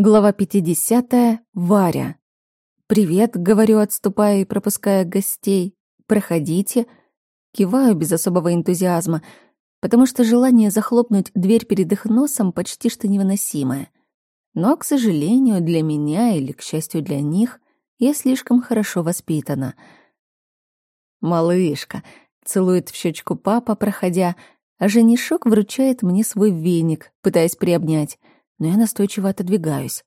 Глава 50. Варя. «Привет», — говорю, отступая и пропуская гостей. «Проходите». Киваю без особого энтузиазма, потому что желание захлопнуть дверь перед их носом почти что невыносимое. Но, к сожалению, для меня или, к счастью, для них, я слишком хорошо воспитана. «Малышка», — целует в щечку папа, проходя, а женишок вручает мне свой веник, пытаясь приобнять — но я настойчиво отодвигаюсь.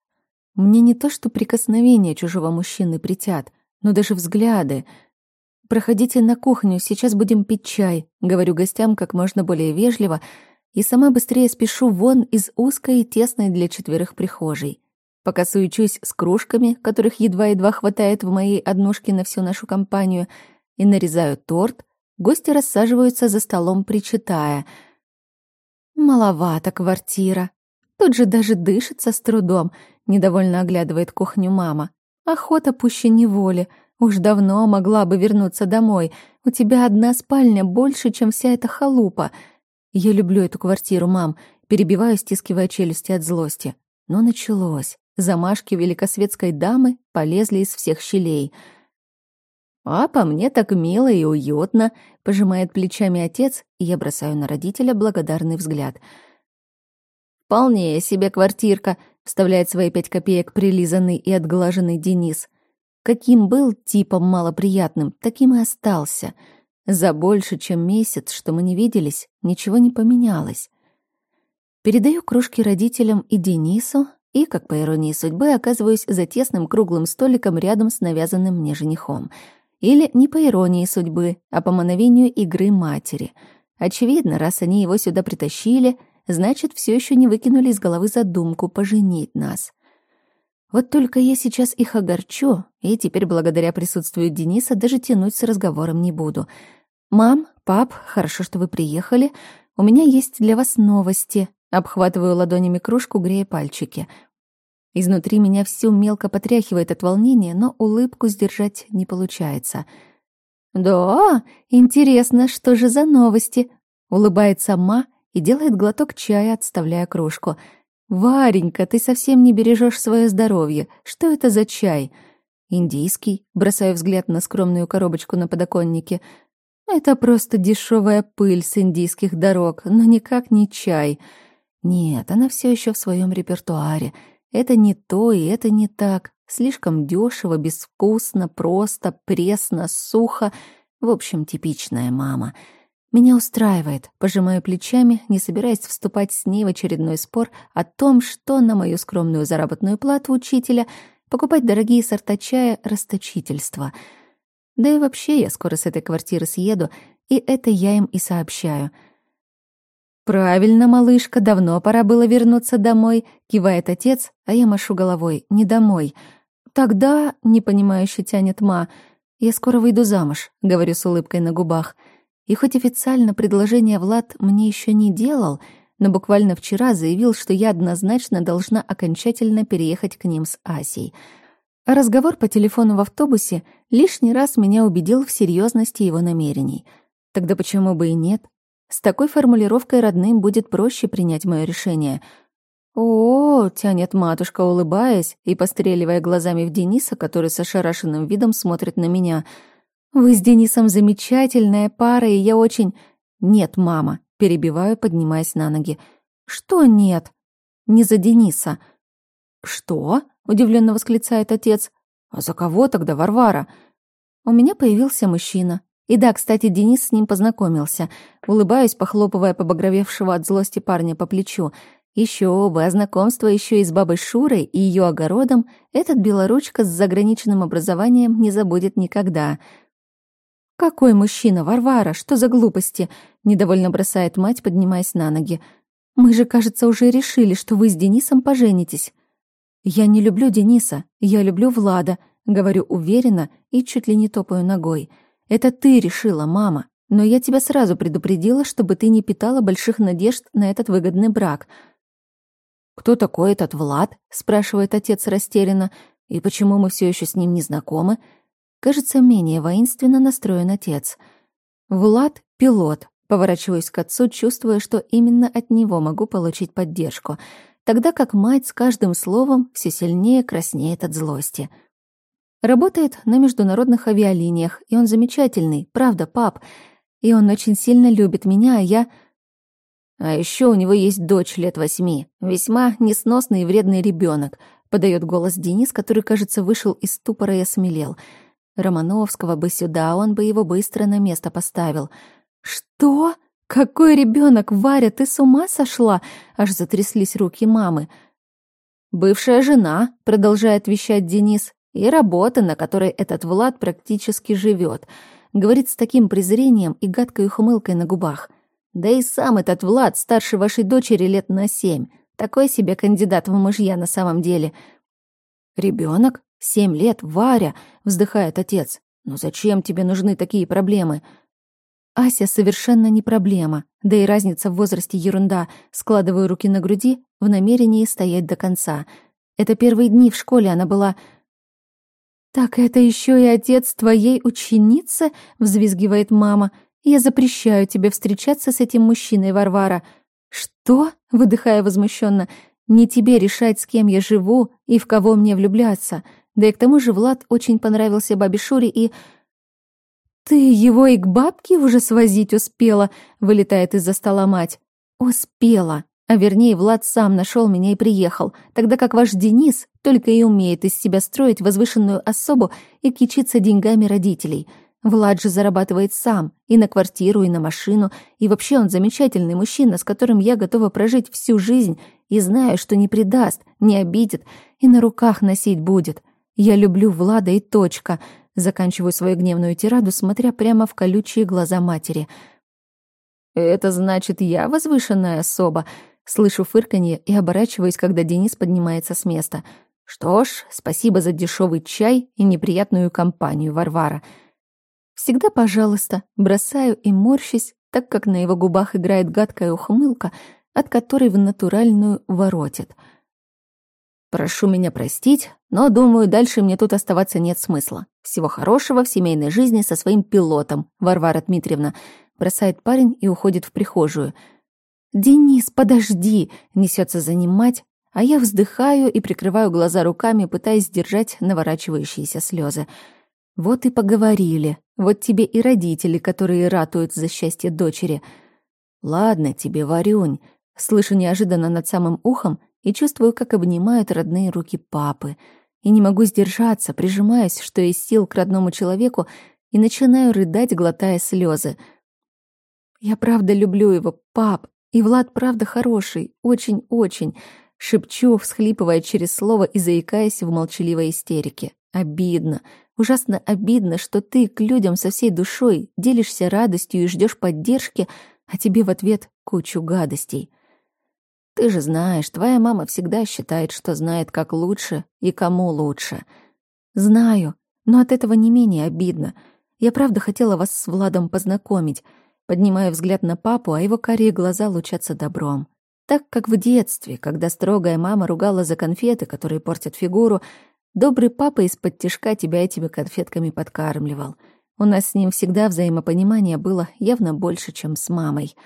Мне не то, что прикосновения чужого мужчины притят, но даже взгляды. «Проходите на кухню, сейчас будем пить чай», — говорю гостям как можно более вежливо, и сама быстрее спешу вон из узкой и тесной для четверых прихожей. Пока суечусь с кружками, которых едва-едва хватает в моей однушке на всю нашу компанию, и нарезаю торт, гости рассаживаются за столом, причитая. «Маловато квартира. Тут же даже дышится с трудом, недовольно оглядывает кухню мама. Охота пуще неволи. Уж давно могла бы вернуться домой. У тебя одна спальня больше, чем вся эта халупа. Я люблю эту квартиру, мам. Перебиваю, стискивая челюсти от злости. Но началось. Замашки великосветской дамы полезли из всех щелей. «А по мне так мило и уютно», — пожимает плечами отец, и я бросаю на родителя благодарный взгляд — «Вполне себе квартирка», — вставляет свои пять копеек прилизанный и отглаженный Денис. Каким был типом малоприятным, таким и остался. За больше, чем месяц, что мы не виделись, ничего не поменялось. Передаю кружки родителям и Денису, и, как по иронии судьбы, оказываюсь за тесным круглым столиком рядом с навязанным мне женихом. Или не по иронии судьбы, а по мановению игры матери. Очевидно, раз они его сюда притащили — значит, все еще не выкинули из головы задумку поженить нас. Вот только я сейчас их огорчу, и теперь благодаря присутствию Дениса даже тянуть с разговором не буду. «Мам, пап, хорошо, что вы приехали. У меня есть для вас новости». Обхватываю ладонями кружку, грея пальчики. Изнутри меня всё мелко потряхивает от волнения, но улыбку сдержать не получается. «Да, интересно, что же за новости?» — улыбается Ма, и делает глоток чая, отставляя кружку. «Варенька, ты совсем не бережешь свое здоровье. Что это за чай?» «Индийский», бросаю взгляд на скромную коробочку на подоконнике. «Это просто дешевая пыль с индийских дорог, но никак не чай». Нет, она все еще в своем репертуаре. Это не то и это не так. Слишком дешево, безвкусно, просто, пресно, сухо. В общем, типичная мама — меня устраивает, пожимаю плечами, не собираясь вступать с ней в очередной спор о том, что на мою скромную заработную плату учителя покупать дорогие сорта чая — расточительство. Да и вообще я скоро с этой квартиры съеду, и это я им и сообщаю. «Правильно, малышка, давно пора было вернуться домой», — кивает отец, а я машу головой, не домой. «Тогда», — непонимающе тянет ма, — «я скоро выйду замуж», — говорю с улыбкой на губах. И хоть официально предложение Влад мне еще не делал, но буквально вчера заявил, что я однозначно должна окончательно переехать к ним с Асей. А разговор по телефону в автобусе лишний раз меня убедил в серьезности его намерений. Тогда почему бы и нет? С такой формулировкой родным будет проще принять мое решение. «О, -о, тянет матушка, улыбаясь и постреливая глазами в Дениса, который с ошарашенным видом смотрит на меня — «Вы с Денисом замечательная пара, и я очень...» «Нет, мама», — перебиваю, поднимаясь на ноги. «Что нет?» «Не за Дениса». «Что?» — удивленно восклицает отец. «А за кого тогда, Варвара?» У меня появился мужчина. И да, кстати, Денис с ним познакомился. Улыбаюсь, похлопывая побагровевшего от злости парня по плечу. Еще бы, а знакомство еще и с бабой Шурой и ее огородом этот белоручка с заграничным образованием не забудет никогда — «Какой мужчина, Варвара? Что за глупости?» — недовольно бросает мать, поднимаясь на ноги. «Мы же, кажется, уже решили, что вы с Денисом поженитесь». «Я не люблю Дениса, я люблю Влада», — говорю уверенно и чуть ли не топаю ногой. «Это ты решила, мама, но я тебя сразу предупредила, чтобы ты не питала больших надежд на этот выгодный брак». «Кто такой этот Влад?» — спрашивает отец растерянно. «И почему мы все еще с ним не знакомы?» Кажется, менее воинственно настроен отец. Влад — пилот. Поворачиваюсь к отцу, чувствуя, что именно от него могу получить поддержку. тогда как мать с каждым словом все сильнее краснеет от злости. Работает на международных авиалиниях, и он замечательный, правда, пап. И он очень сильно любит меня, а я... А еще у него есть дочь лет восьми, весьма несносный и вредный ребенок, подает голос Денис, который, кажется, вышел из ступора и осмелел. Романовского бы сюда, он бы его быстро на место поставил. Что? Какой ребенок, Варя, ты с ума сошла? Аж затряслись руки мамы. Бывшая жена, продолжает вещать Денис, и работа, на которой этот Влад практически живет. Говорит с таким презрением и гадкой ухмылкой на губах. Да и сам этот Влад старше вашей дочери лет на семь. Такой себе кандидат в мужья на самом деле. Ребенок? Семь лет, Варя, вздыхает отец. Ну зачем тебе нужны такие проблемы? Ася совершенно не проблема, да и разница в возрасте ерунда. Складываю руки на груди в намерении стоять до конца. Это первые дни в школе она была... «Так это еще и отец твоей ученицы?» — взвизгивает мама. Я запрещаю тебе встречаться с этим мужчиной, Варвара. Что? выдыхая возмущенно. Не тебе решать, с кем я живу и в кого мне влюбляться. Да и к тому же Влад очень понравился бабе Шуре и... «Ты его и к бабке уже свозить успела?» — вылетает из-за стола мать. «Успела. А вернее, Влад сам нашел меня и приехал, тогда как ваш Денис только и умеет из себя строить возвышенную особу и кичиться деньгами родителей. Влад же зарабатывает сам, и на квартиру, и на машину, и вообще он замечательный мужчина, с которым я готова прожить всю жизнь, и знаю, что не предаст, не обидит, и на руках носить будет. Я люблю Влада и точка. Заканчиваю свою гневную тираду, смотря прямо в колючие глаза матери. «Это значит, я возвышенная особа?» Слышу фырканье и оборачиваюсь, когда Денис поднимается с места. «Что ж, спасибо за дешевый чай и неприятную компанию, Варвара». Всегда пожалуйста, бросаю и морщусь, так как на его губах играет гадкая ухмылка, от которой в натуральную воротит. Прошу меня простить, но, думаю, дальше мне тут оставаться нет смысла. Всего хорошего в семейной жизни со своим пилотом, Варвара Дмитриевна. Бросает парень и уходит в прихожую. «Денис, подожди!» — несется за ним мать, а я вздыхаю и прикрываю глаза руками, пытаясь сдержать наворачивающиеся слезы. Вот и поговорили. Вот тебе и родители, которые ратуют за счастье дочери. Ладно тебе, Варюнь. Слышу неожиданно над самым ухом и чувствую, как обнимают родные руки папы. И не могу сдержаться, прижимаясь, что из сил к родному человеку, и начинаю рыдать, глотая слезы. Я правда люблю его, пап, и Влад правда хороший, очень-очень. Шепчу, всхлипывая через слово и заикаясь в молчаливой истерике. Обидно. Ужасно обидно, что ты к людям со всей душой делишься радостью и ждешь поддержки, а тебе в ответ кучу гадостей. Ты же знаешь, твоя мама всегда считает, что знает, как лучше и кому лучше. Знаю, но от этого не менее обидно. Я правда хотела вас с Владом познакомить. Поднимаю взгляд на папу, а его карие глаза лучатся добром. Так как в детстве, когда строгая мама ругала за конфеты, которые портят фигуру, Добрый папа из-под тишка тебя этими конфетками подкармливал. У нас с ним всегда взаимопонимание было явно больше, чем с мамой.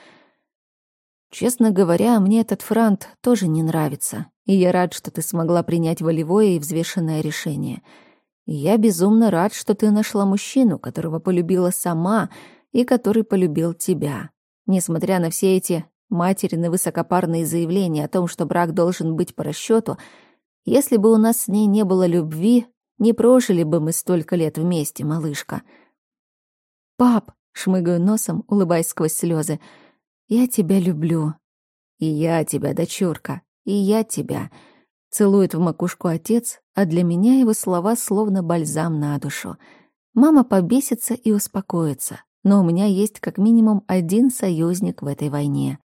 Честно говоря, мне этот франт тоже не нравится, и я рад, что ты смогла принять волевое и взвешенное решение. Я безумно рад, что ты нашла мужчину, которого полюбила сама и который полюбил тебя. Несмотря на все эти материны высокопарные заявления о том, что брак должен быть по расчету, если бы у нас с ней не было любви, не прожили бы мы столько лет вместе, малышка. Пап, шмыгаю носом, улыбаясь сквозь слезы, я тебя люблю. И я тебя, дочурка, и я тебя. Целует в макушку отец, а для меня его слова словно бальзам на душу. Мама побесится и успокоится, но у меня есть как минимум один союзник в этой войне.